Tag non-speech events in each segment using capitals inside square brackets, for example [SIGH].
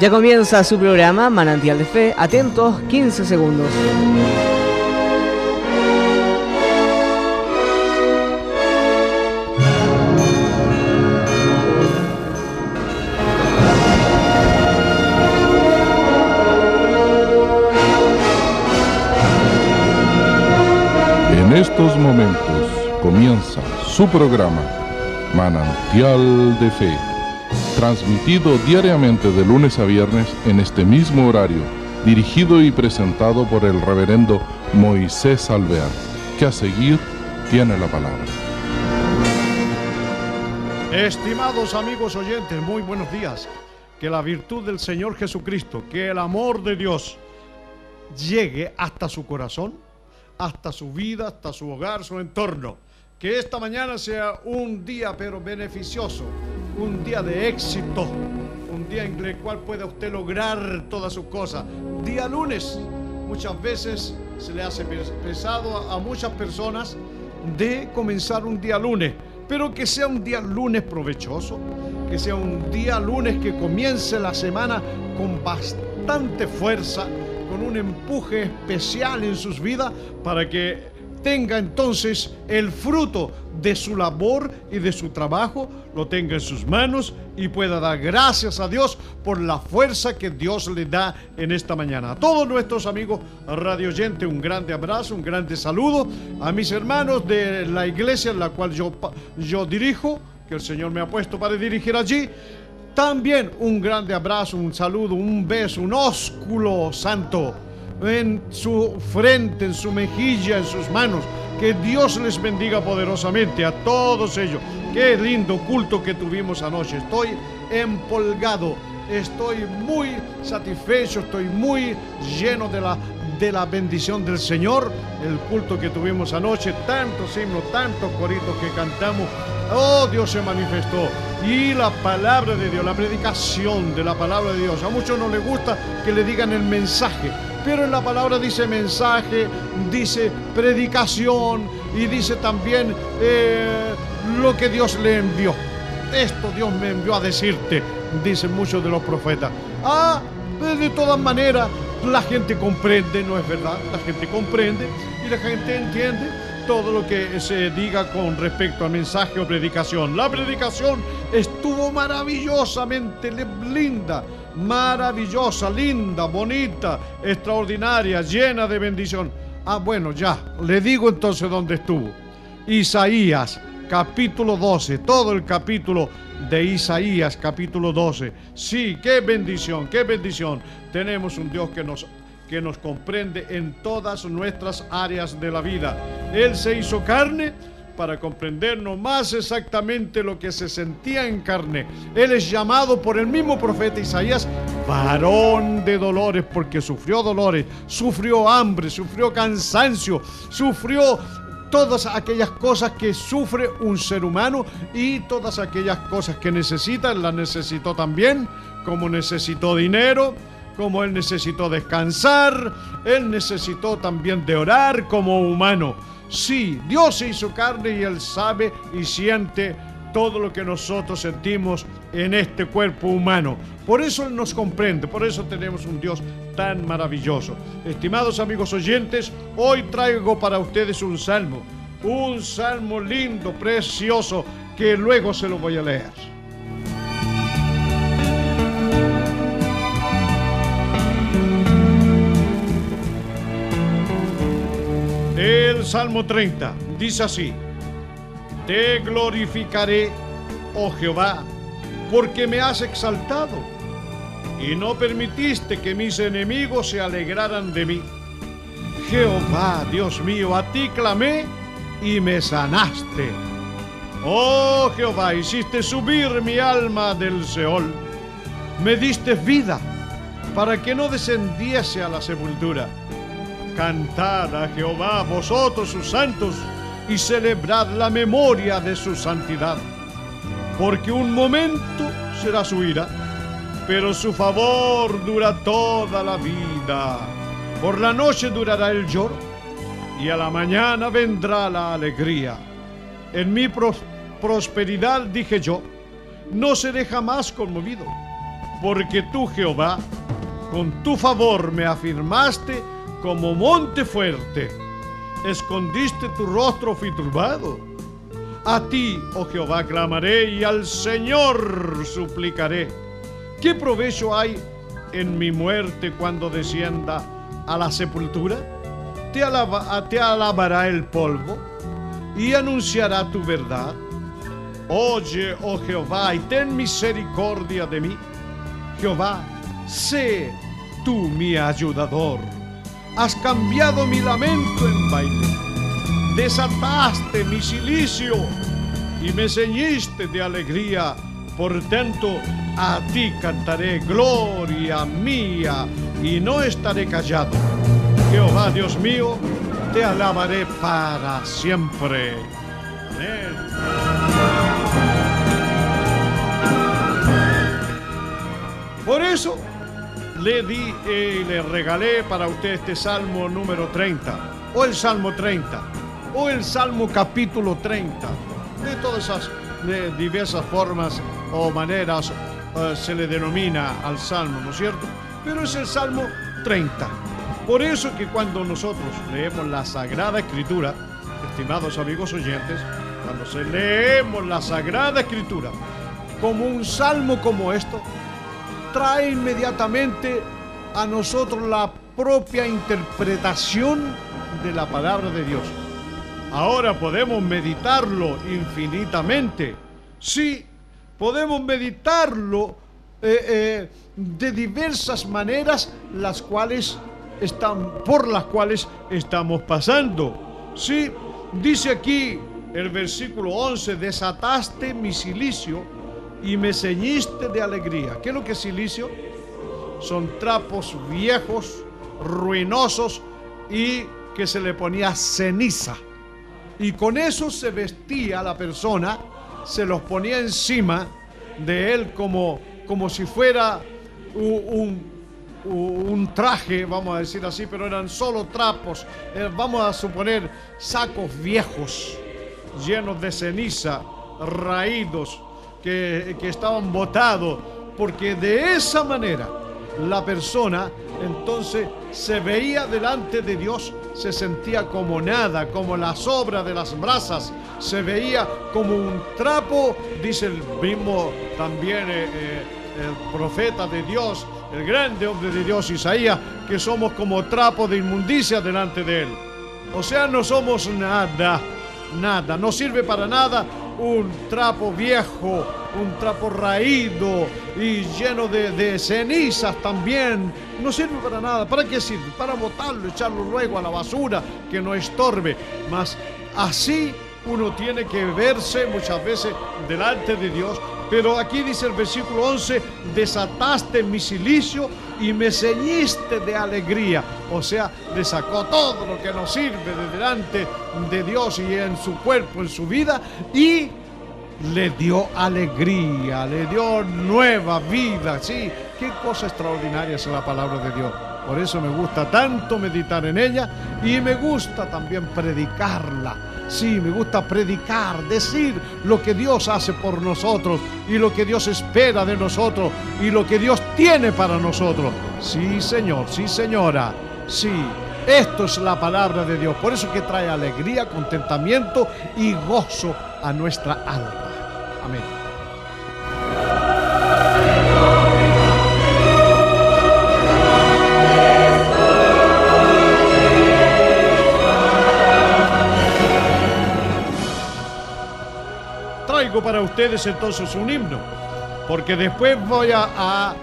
Ya comienza su programa Manantial de Fe. Atentos, 15 segundos. En estos momentos comienza su programa Manantial de Fe, transmitido diariamente de lunes a viernes en este mismo horario, dirigido y presentado por el reverendo Moisés Alvear, que a seguir tiene la palabra. Estimados amigos oyentes, muy buenos días. Que la virtud del Señor Jesucristo, que el amor de Dios llegue hasta su corazón, hasta su vida, hasta su hogar, su entorno. Que esta mañana sea un día pero beneficioso, un día de éxito, un día en el cual pueda usted lograr todas sus cosas. Día lunes, muchas veces se le hace pesado a, muchas personas de comenzar un día lunes, pero que sea un día lunes provechoso, que sea un día lunes que comience la semana con bastante fuerza, con un empuje especial en sus vidas para que tenga entonces el fruto de su labor y de su trabajo, lo tenga en sus manos y pueda dar gracias a Dios por la fuerza que Dios le da en esta mañana. A todos nuestros amigos Radio Oyente, un grande abrazo, un grande saludo. A mis hermanos de la iglesia en la cual yo, yo dirijo, que el Señor me ha puesto para dirigir allí. También un grande abrazo, un saludo, un beso, un ósculo santo en su frente, en su mejilla, en sus manos. Que Dios les bendiga poderosamente a todos ellos. Qué lindo culto que tuvimos anoche. Estoy empolgado, estoy muy satisfecho, estoy muy lleno de la, de la bendición del Señor. El culto que tuvimos anoche, tantos himnos, tantos coritos que cantamos. Oh, Dios se manifestó. Y la palabra de Dios, la predicación de la palabra de Dios. A muchos no les gusta que le digan el mensaje, pero en la palabra dice mensaje, dice predicación y dice también eh, lo que Dios le envió. Esto Dios me envió a decirte, dicen muchos de los profetas. Ah, de todas maneras, la gente comprende, ¿no es verdad? La gente comprende y la gente entiende todo lo que se diga con respecto al mensaje o predicación. La predicación estuvo maravillosamente linda, maravillosa, linda, bonita, extraordinaria, llena de bendición. Ah, bueno, ya, le digo entonces dónde estuvo. Isaías, capítulo 12, todo el capítulo de Isaías, capítulo 12. Sí, qué bendición, qué bendición. Tenemos un Dios que nos que nos comprende en todas nuestras áreas de la vida. Él se hizo carne para comprendernos más exactamente lo que se sentía en carne. Él es llamado por el mismo profeta Isaías varón de dolores porque sufrió dolores, sufrió hambre, sufrió cansancio, sufrió todas aquellas cosas que sufre un ser humano y todas aquellas cosas que necesita, las necesitó también, como necesitó dinero, como Él necesitó descansar, Él necesitó también de orar como humano. Sí, Dios se hizo carne y Él sabe y siente todo lo que nosotros sentimos en este cuerpo humano. Por eso Él nos comprende, por eso tenemos un Dios tan maravilloso. Estimados amigos oyentes, hoy traigo para ustedes un salmo, un salmo lindo, precioso, que luego se lo voy a leer. El Salmo 30 dice así, Te glorificaré, oh Jehová, porque me has exaltado y no permitiste que mis enemigos se alegraran de mí. Jehová, Dios mío, a ti clamé y me sanaste. Oh Jehová, hiciste subir mi alma del Seol. Me diste vida para que no descendiese a la sepultura. Cantad a Jehová vosotros sus santos y celebrad la memoria de su santidad. Porque un momento será su ira, pero su favor dura toda la vida. Por la noche durará el lloro y a la mañana vendrá la alegría. En mi prosperidad dije yo, no seré jamás conmovido. porque tú, Jehová, con tu favor me afirmaste como monte fuerte. Escondiste tu rostro fui turbado. A ti, oh Jehová, clamaré y al Señor suplicaré. ¿Qué provecho hay en mi muerte cuando descienda a la sepultura? Te, te alabará el polvo y anunciará tu verdad. Oye, oh Jehová, y ten misericordia de mí. Jehová, sé tú mi ayudador. Has cambiado mi lamento en baile. Desataste mi silicio y me ceñiste de alegría. Por tanto, a ti cantaré gloria mía y no estaré callado. Jehová Dios mío, te alabaré para siempre. Por eso le di y le regalé para usted este Salmo número 30, o el Salmo 30, o el Salmo capítulo 30. De todas esas diversas formas o maneras eh, se le denomina al Salmo, ¿no es cierto? Pero es el Salmo 30. Por eso que cuando nosotros leemos la Sagrada Escritura, estimados amigos oyentes, cuando se leemos la Sagrada Escritura como un salmo como esto, trae inmediatamente a nosotros la propia interpretación de la palabra de Dios. Ahora podemos meditarlo infinitamente. Sí, podemos meditarlo eh, eh, de diversas maneras, las cuales están, por las cuales estamos pasando. Sí, dice aquí el versículo 11, desataste mi silicio y me ceñiste de alegría. ¿Qué es lo que es silicio? Son trapos viejos, ruinosos y que se le ponía ceniza. Y con eso se vestía la persona, se los ponía encima de él como, como si fuera un, un, traje, vamos a decir así, pero eran solo trapos, eh, vamos a suponer sacos viejos, llenos de ceniza, raídos, que, estaban botados, porque de esa manera la persona entonces se veía delante de Dios, se sentía como nada, como la sobra de las brasas, se veía como un trapo, dice el mismo también eh, eh, el profeta de Dios, el grande hombre de Dios, Isaías, que somos como trapo de inmundicia delante de él. O sea, no somos nada, nada, no sirve para nada un trapo viejo, un trapo raído y lleno de, cenizas también. No sirve para nada. ¿Para qué sirve? Para botarlo, echarlo luego a la basura, que no estorbe. Mas así uno tiene que verse muchas veces delante de Dios. Pero aquí dice el versículo 11, desataste mi silicio y me ceñiste de alegría. O sea, le sacó todo lo que nos sirve de delante de Dios y en su cuerpo, en su vida, y le dio alegría, le dio nueva vida. Sí, qué cosa extraordinaria es la palabra de Dios. Por eso me gusta tanto meditar en ella y me gusta también predicarla. Sí, me gusta predicar, decir lo que Dios hace por nosotros y lo que Dios espera de nosotros y lo que Dios tiene para nosotros. Sí, Señor, sí, señora, sí. Esto es la palabra de Dios. Por eso que trae alegría, contentamiento y gozo a nuestra alma. Amén. Traigo para ustedes entonces un himno, porque después voy a, a,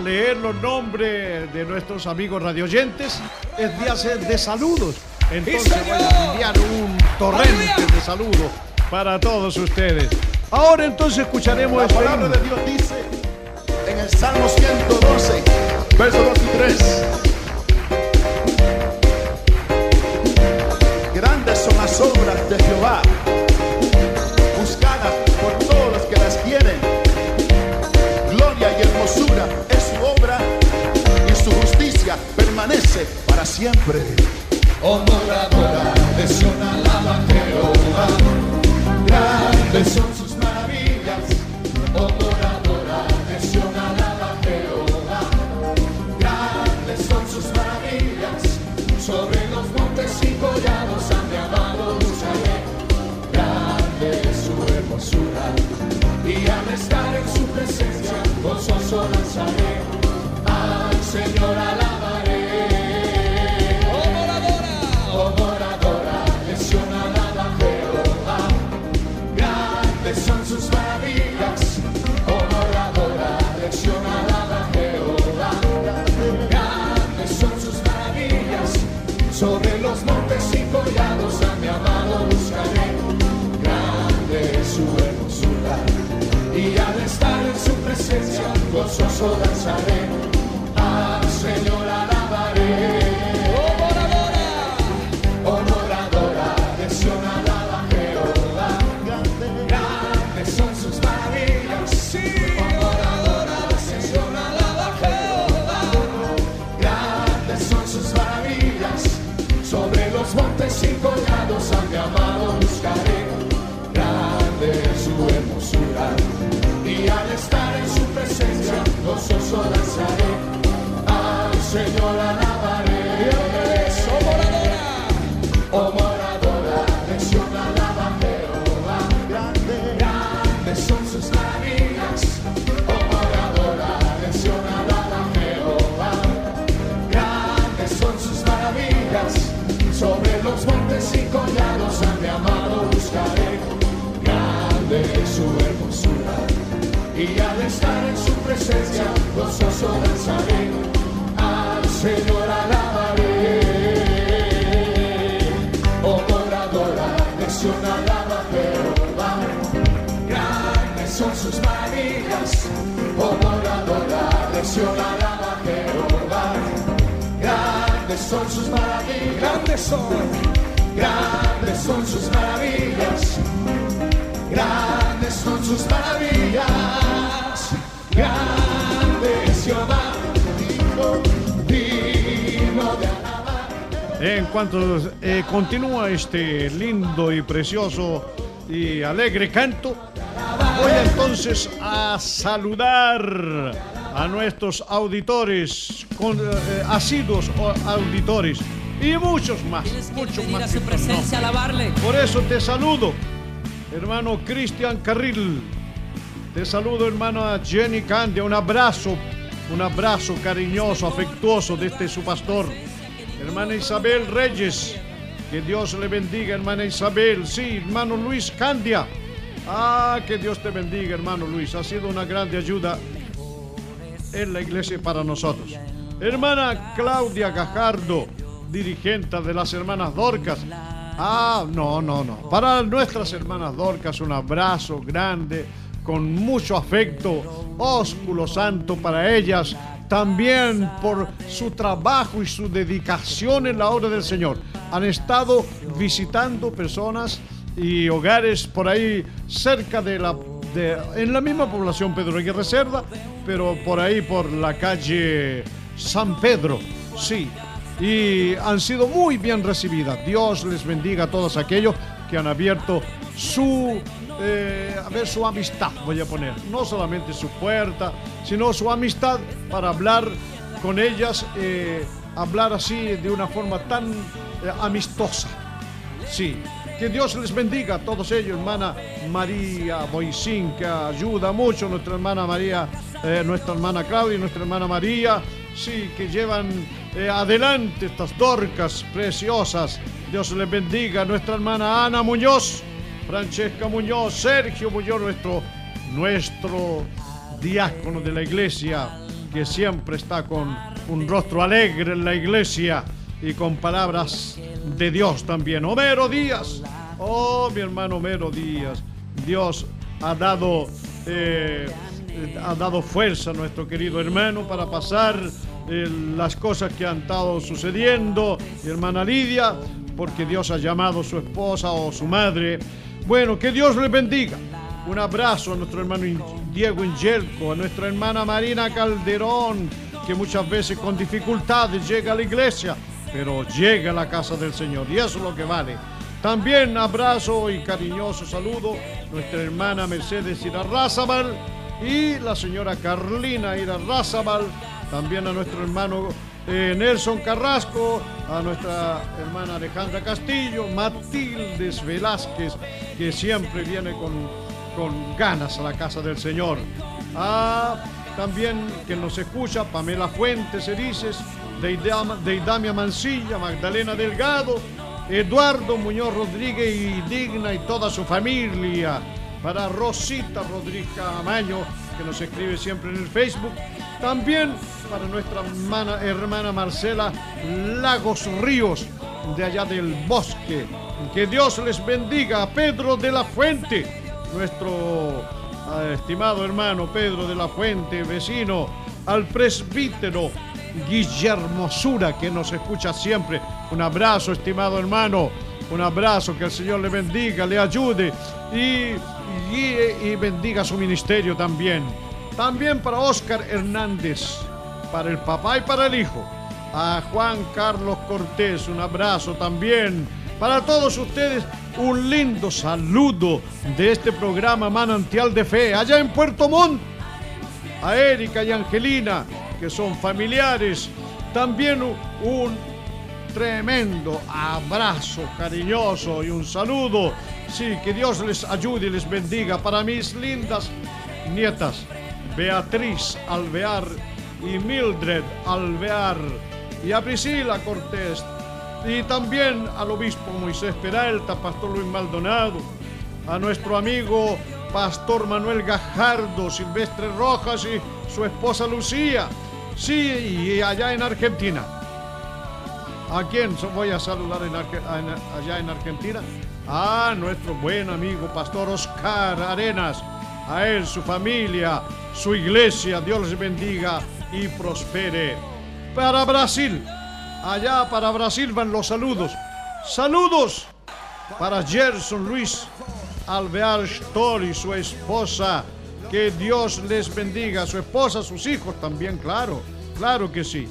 leer los nombres de nuestros amigos radioyentes. Es día de saludos. Entonces voy a enviar un torrente de saludos para todos ustedes. Ahora entonces escucharemos la palabra de Dios dice en el Salmo 112, versos 2 y 3. Grandes son las obras de Jehová, siempre. Honoradora es una lavajero, grandes son sus maravillas. Honoradora es una lavajero, grandes son sus maravillas. Sobre los montes y collados han llamado Jerusalén, grande es su hermosura. Y al estar en su presencia, gozoso lanzaré al Señor alabado. Grandes son sus maravillas. Oh moradora, lesionada Jehová, grandes son sus maravillas. Sobre los montes y collados a mi amado buscaré, grande es su hermosura. Y al estar en su presencia, gozoso danzaré, moradora, de Sion alaba a Jehová, grandes son sus maravillas. Grandes son, grandes son sus maravillas. Grandes son sus maravillas. Grande es Jehová, digno, digno de alabar. En cuanto eh, continúa este lindo y precioso y alegre canto, voy entonces a saludar a nuestros auditores, con, eh, asiduos o- auditores y muchos más, Tienes que muchos a más. su que otros presencia, no. alabarle. Por eso te saludo, hermano Cristian Carril. Te saludo, hermana Jenny Candia. Un abrazo, un abrazo cariñoso, afectuoso de este su pastor. Hermana Isabel Reyes. Que Dios le bendiga, hermana Isabel. Sí, hermano Luis Candia. Ah, que Dios te bendiga, hermano Luis. Ha sido una grande ayuda en la iglesia para nosotros. Hermana Claudia Gajardo, dirigente de las hermanas Dorcas. Ah, no, no, no. Para nuestras hermanas Dorcas, un abrazo grande, con mucho afecto. Ósculo santo para ellas. También por su trabajo y su dedicación en la obra del Señor. Han estado visitando personas y hogares por ahí cerca de la en la misma población Pedro Aguirre Cerda, pero por ahí por la calle San Pedro, sí. Y han sido muy bien recibidas. Dios les bendiga a todos aquellos que han abierto su, eh, a ver, su amistad, voy a poner. No solamente su puerta, sino su amistad para hablar con ellas, eh, hablar así de una forma tan eh, amistosa. Sí, que Dios les bendiga a todos ellos, hermana María Boisín, que ayuda mucho, nuestra hermana María, eh, nuestra hermana Claudia y nuestra hermana María, sí, que llevan eh, adelante estas dorcas preciosas. Dios les bendiga a nuestra hermana Ana Muñoz, Francesca Muñoz, Sergio Muñoz, nuestro, nuestro diácono de la iglesia, que siempre está con un rostro alegre en la iglesia y con palabras de Dios también. Homero Díaz, oh mi hermano Homero Díaz, Dios ha dado, eh, ha dado fuerza a nuestro querido hermano para pasar eh, las cosas que han estado sucediendo. Mi hermana Lidia, porque Dios ha llamado a su esposa o su madre. Bueno, que Dios les bendiga. Un abrazo a nuestro hermano Diego Ingelco, a nuestra hermana Marina Calderón, que muchas veces con dificultades llega a la iglesia, pero llega a la casa del Señor y eso es lo que vale. También abrazo y cariñoso saludo a nuestra hermana Mercedes Irarrázaval y la señora Carlina Irarrázaval, también a nuestro hermano eh, Nelson Carrasco, a nuestra hermana Alejandra Castillo, Matildes Velázquez, que siempre viene con con ganas a la casa del Señor. Ah, también que nos escucha Pamela Fuentes Erices, Deidamia Mancilla, Magdalena Delgado, Eduardo Muñoz Rodríguez y Digna y toda su familia. Para Rosita Rodríguez Amaño, que nos escribe siempre en el Facebook. También para nuestra hermana, hermana Marcela Lagos Ríos, de allá del bosque. Que Dios les bendiga a Pedro de la Fuente, nuestro ah, estimado hermano Pedro de la Fuente, vecino, al presbítero Guillermo Sura, que nos escucha siempre. Un abrazo, estimado hermano. Un abrazo, que el Señor le bendiga, le ayude y guíe y bendiga su ministerio también. También para Oscar Hernández, para el papá y para el hijo. A Juan Carlos Cortés, un abrazo también. Para todos ustedes, un lindo saludo de este programa Manantial de Fe, allá en Puerto Montt. A Erika y Angelina, que son familiares. También un tremendo abrazo cariñoso y un saludo. Sí, que Dios les ayude y les bendiga para mis lindas nietas, Beatriz Alvear y Mildred Alvear, y a Priscila Cortés, y también al obispo Moisés Peralta, pastor Luis Maldonado, a nuestro amigo pastor Manuel Gajardo, Silvestre Rojas y su esposa Lucía, Sí, y allá en Argentina. ¿A quién voy a saludar allá en Argentina? A nuestro buen amigo Pastor Oscar Arenas. A él, su familia, su iglesia. Dios les bendiga y prospere. Para Brasil. Allá para Brasil van los saludos. Saludos para Gerson Luis Alvear Story, su esposa. Que Dios les bendiga, a su esposa, sus hijos también, claro, claro que sí.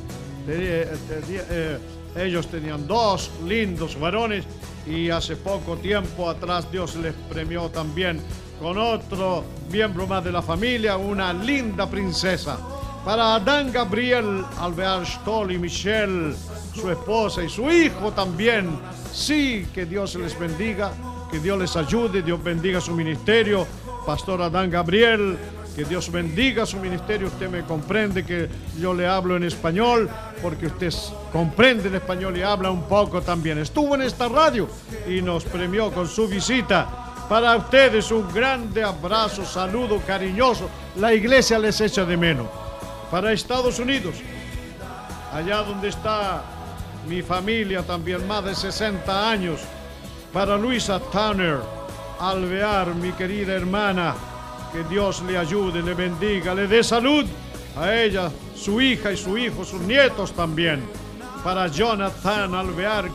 Eh, eh, ellos tenían dos lindos varones y hace poco tiempo atrás Dios les premió también con otro miembro más de la familia, una linda princesa. Para Adán Gabriel, Alvear Stoll y Michelle, su esposa y su hijo también. Sí, que Dios les bendiga, que Dios les ayude, Dios bendiga su ministerio Pastor Adán Gabriel, que Dios bendiga su ministerio. Usted me comprende que yo le hablo en español, porque usted comprende el español y habla un poco también. Estuvo en esta radio y nos premió con su visita. Para ustedes un grande abrazo, saludo cariñoso. La iglesia les echa de menos. Para Estados Unidos, allá donde está mi familia también, más de 60 años. Para Luisa Tanner Alvear, mi querida hermana. Que Dios le ayude, le bendiga, le dé salud a ella, su hija y su hijo, sus nietos también. Para Jonathan Alvear,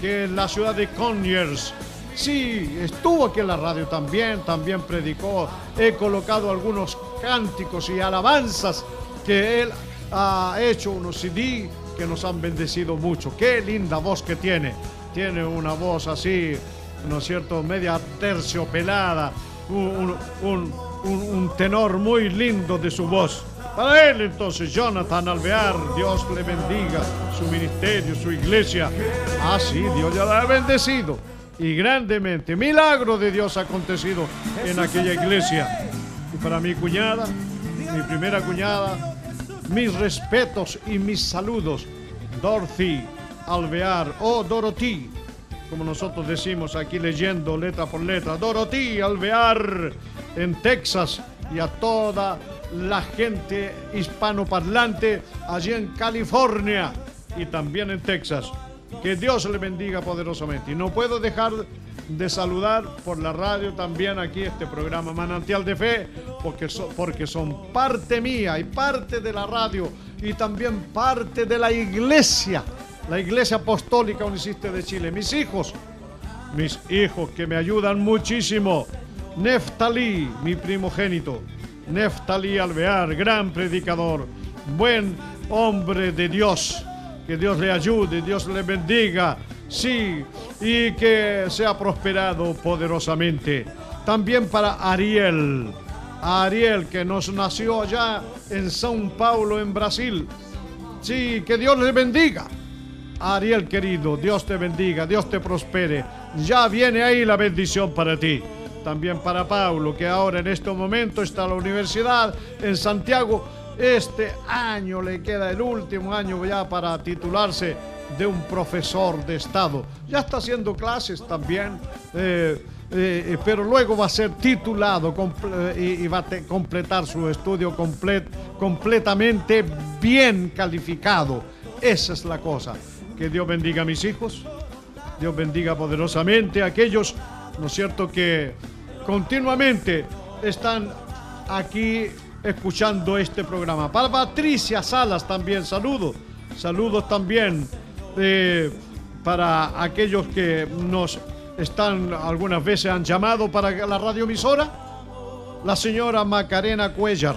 que en la ciudad de Conyers, sí, estuvo aquí en la radio también, también predicó. He colocado algunos cánticos y alabanzas que él ha hecho, unos CD que nos han bendecido mucho. Qué linda voz que tiene. Tiene una voz así ¿no es cierto?, media terciopelada, un, un, un, tenor muy lindo de su voz. Para él entonces, Jonathan Alvear, Dios le bendiga su ministerio, su iglesia. Ah, sí, Dios ya la ha bendecido. Y grandemente, milagro de Dios ha acontecido en aquella iglesia. Y para mi cuñada, mi primera cuñada, mis respetos y mis saludos. Dorothy Alvear o Dorothy como nosotros decimos aquí leyendo letra por letra, Dorothy Alvear en Texas y a toda la gente hispanoparlante allí en California y también en Texas. Que Dios le bendiga poderosamente. Y no puedo dejar de saludar por la radio también aquí este programa Manantial de Fe, porque, porque son parte mía y parte de la radio y también parte de la iglesia la Iglesia Apostólica Uniciste de Chile, mis hijos, mis hijos que me ayudan muchísimo. Neftalí, mi primogénito. Neftalí Alvear, gran predicador, buen hombre de Dios. Que Dios le ayude, Dios le bendiga, sí, y que sea prosperado poderosamente. También para Ariel, Ariel que nos nació allá en São Paulo, en Brasil. Sí, que Dios le bendiga. Ariel querido, Dios te bendiga, Dios te prospere. Ya viene ahí la bendición para ti. también para Paulo, que ahora en este momento está en la universidad en Santiago. Este año le queda el último año ya para titularse de un profesor de Estado. Ya está haciendo clases también. Eh, eh, pero luego va a ser titulado y, va a completar su estudio completamente bien calificado. Esa es la cosa. Que Dios bendiga a mis hijos, Dios bendiga poderosamente a aquellos, ¿no es cierto?, que continuamente están aquí escuchando este programa. Para Patricia Salas también, saludos. Saludos también eh, para aquellos que nos están, algunas veces han llamado para la radioemisora. La señora Macarena Cuellar,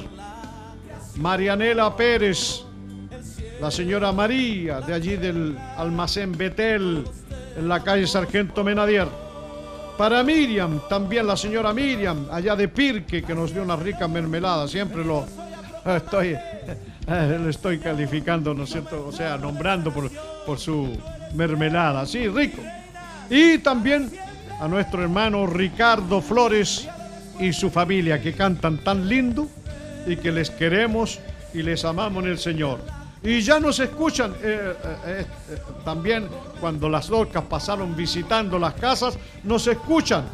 Marianela Pérez, la señora María, de allí del almacén Betel, en la calle Sargento Menadier. Para Miriam, también la señora Miriam, allá de Pirque, que nos dio una rica mermelada. Siempre lo estoy, [LAUGHS] calificando, ¿no es cierto? O sea, nombrando por su mermelada. Sí, rico. Y también a nuestro hermano Ricardo Flores y su familia, que cantan tan lindo y que les queremos y les amamos en el Señor. Y ya nos escuchan eh, eh, eh, también cuando las locas pasaron visitando las casas, nos escuchan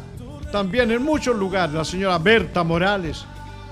también en muchos lugares. La señora Berta Morales,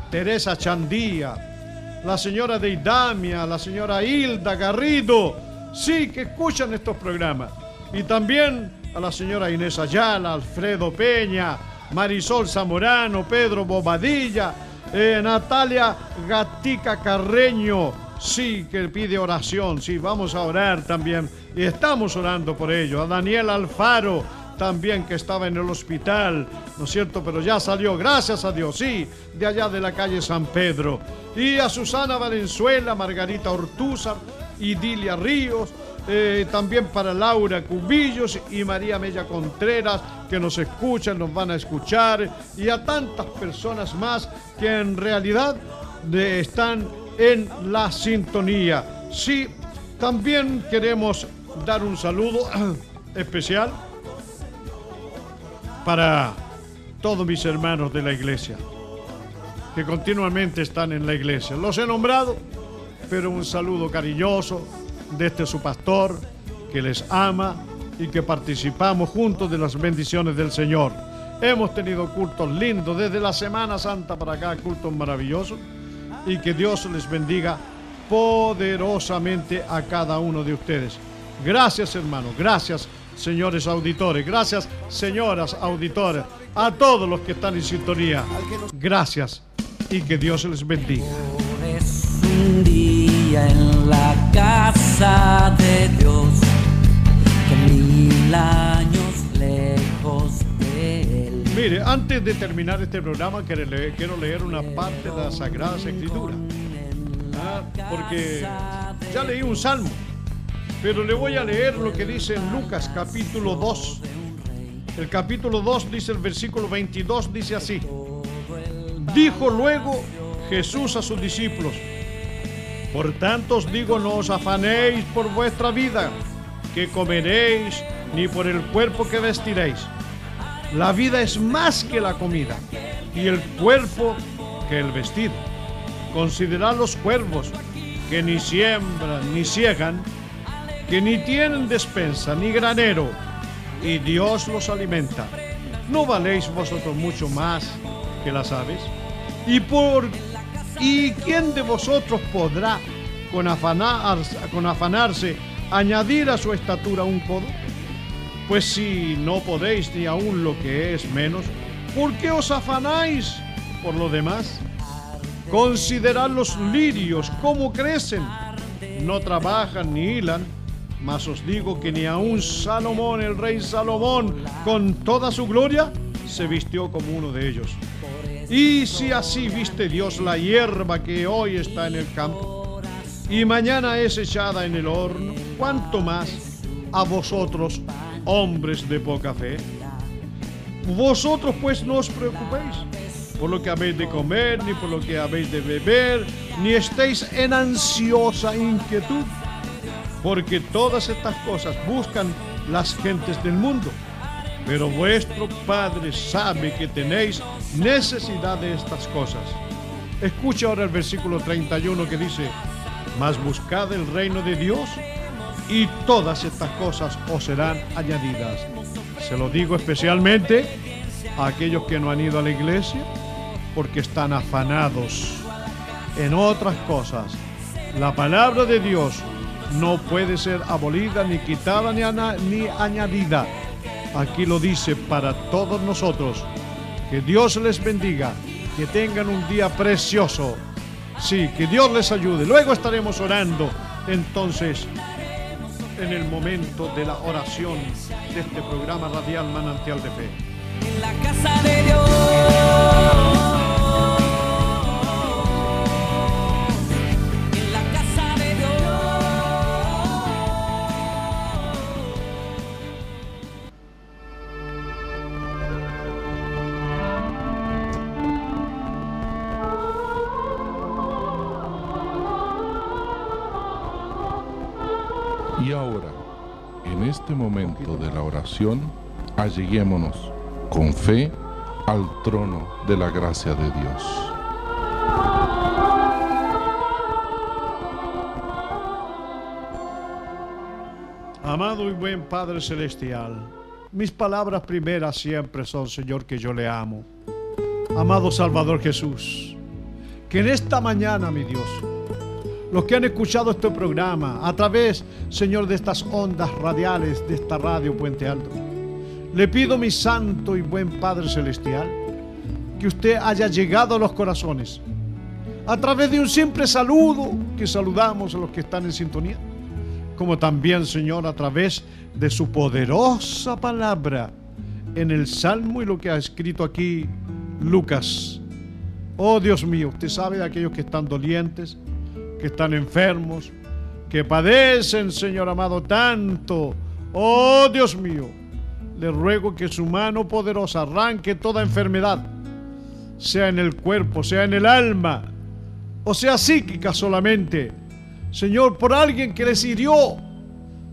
Teresa Chandía, la señora Deidamia, la señora Hilda Garrido, sí que escuchan estos programas. Y también a la señora Inés Ayala, Alfredo Peña, Marisol Zamorano, Pedro Bobadilla, Natalia Gatica Carreño, sí que pide oración, sí, vamos a orar también y estamos orando por ello. A Daniel Alfaro también que estaba en el hospital, ¿no es cierto? Pero ya salió, gracias a Dios, sí, de allá de la calle San Pedro. Y a Susana Valenzuela, Margarita Ortúzar y Dilia Ríos. Eh, también para Laura Cubillos y María Mella Contreras que nos escuchan, nos van a escuchar y a tantas personas más que en realidad están en la sintonía. Sí, también queremos dar un saludo [CLEARS THROAT] especial para todos mis hermanos de la iglesia, que continuamente están en la iglesia. Los he nombrado, pero un saludo cariñoso de este su pastor, que les ama y que participamos juntos de las bendiciones del Señor. Hemos tenido cultos lindos desde la Semana Santa para acá, cultos maravillosos y que Dios les bendiga poderosamente a cada uno de ustedes. Gracias hermanos, gracias señores auditores, gracias señoras auditores, a todos los que están en sintonía. Gracias y que Dios les bendiga. un día en la casa de Dios, que Mire, antes de terminar este programa quiero leer, una parte de la Sagrada Escritura. Ah, porque ya leí un salmo, pero le voy a leer lo que dice en Lucas capítulo 2. El capítulo 2 dice el versículo 22, dice así. Dijo luego Jesús a sus discípulos, por tanto os digo, no os afanéis por vuestra vida, que comeréis, ni por el cuerpo que vestiréis la vida es más que la comida y el cuerpo que el vestido. Considerad los cuervos que ni siembran ni ciegan, que ni tienen despensa ni granero, y Dios los alimenta. ¿No valéis vosotros mucho más que las aves? ¿Y, por, ¿y quién de vosotros podrá con, con afanarse añadir a su estatura un codo? Pues si no podéis ni aún lo que es menos, ¿por qué os afanáis por lo demás? Considerad los lirios, cómo crecen. No trabajan ni hilan, mas os digo que ni aun Salomón, el rey Salomón, con toda su gloria, se vistió como uno de ellos. Y si así viste Dios la hierba que hoy está en el campo y mañana es echada en el horno, ¿cuánto más a vosotros, hombres de poca fe. Vosotros pues no os preocupéis por lo que habéis de comer, ni por lo que habéis de beber, ni estéis en ansiosa inquietud, porque todas estas cosas buscan las gentes del mundo. pero vuestro Padre sabe que tenéis necesidad de estas cosas. Escucha ahora el versículo 31 que dice, mas buscad el reino de Dios y todas estas cosas os serán añadidas. Se lo digo especialmente a aquellos que no han ido a la iglesia porque están afanados en otras cosas. La palabra de Dios no puede ser abolida, ni quitada, ni, ni añadida. Aquí lo dice para todos nosotros. Que Dios les bendiga, que tengan un día precioso. Sí, que Dios les ayude. Luego estaremos orando entonces en el momento de la oración de este programa radial Manantial de Fe. En la casa de Dios. Momento de la oración, alleguémonos con fe al trono de la gracia de Dios. Amado y buen Padre Celestial, mis palabras primeras siempre son, Señor, que yo le amo. Amado Salvador Jesús, que en esta mañana, mi Dios, los que han escuchado este programa a través, Señor, de estas ondas radiales de esta radio Puente Alto, le pido, mi santo y buen Padre Celestial, que usted haya llegado a los corazones a través de un simple saludo que saludamos a los que están en sintonía, como también, Señor, a través de su poderosa palabra en el Salmo y lo que ha escrito aquí Lucas. Oh Dios mío, usted sabe de aquellos que están dolientes, que están enfermos, que padecen, Señor amado, tanto. Oh Dios mío, le ruego que su mano poderosa arranque toda enfermedad, sea en el cuerpo, sea en el alma, o sea psíquica solamente. Señor, por alguien que les hirió.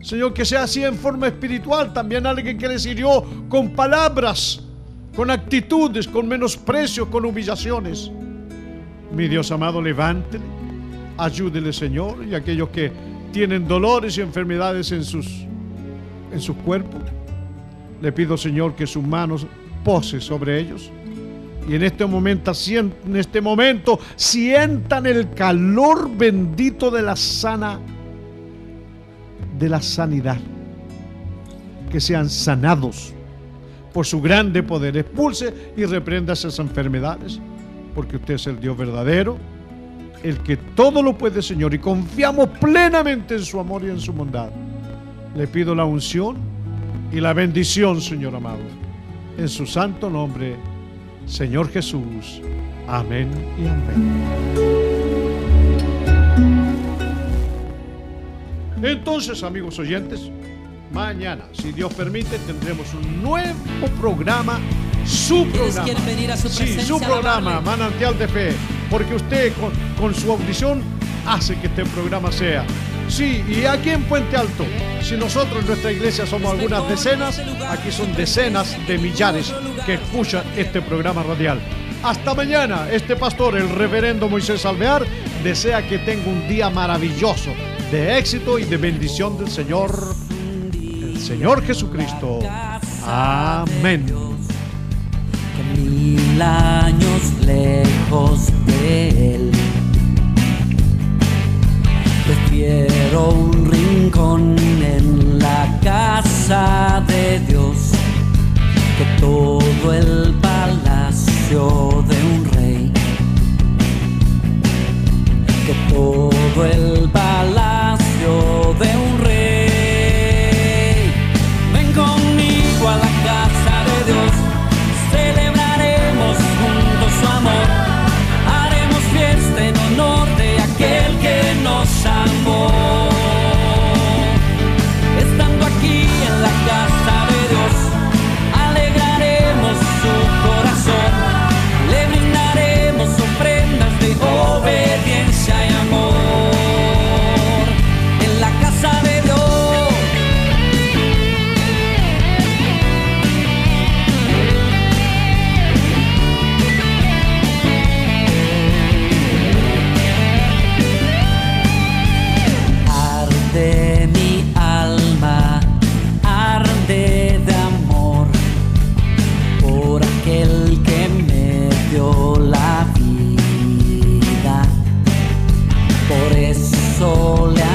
Señor, que sea así en forma espiritual, también alguien que les hirió con palabras, con actitudes, con menosprecios, con humillaciones. Mi Dios amado, levántele, ayúdele, Señor, y aquellos que tienen dolores y enfermedades en sus, en sus cuerpos. Le pido, Señor, que sus manos pose sobre ellos. Y en este momento, en este momento sientan el calor bendito de la sana, de la sanidad. Que sean sanados por su grande poder. Expulse y reprenda esas enfermedades. Porque usted es el Dios verdadero, el que todo lo puede, Señor. Y confiamos plenamente en su amor y en su bondad. Le pido la unción y la bendición, Señor amado. En su santo nombre, Señor Jesús. Amén y amén. Entonces, amigos oyentes, mañana, si Dios permite, tendremos un nuevo programa, su ¿Quiénes programa. venir a su Sí, su programa? Manantial de Fe, porque usted con, con su audición hace que este programa sea. Sí, y aquí en Puente Alto, si nosotros en nuestra iglesia somos algunas decenas, aquí son decenas de millares que escuchan este programa radial. Hasta mañana, este pastor, el reverendo Moisés Alvear, desea que tenga un día maravilloso de éxito y de bendición del Señor, el Señor Jesucristo. Amén. Mil años lejos de él. Prefiero un rincón en la casa de Dios que todo el palacio de un rey. Que todo el palacio la vida, por eso le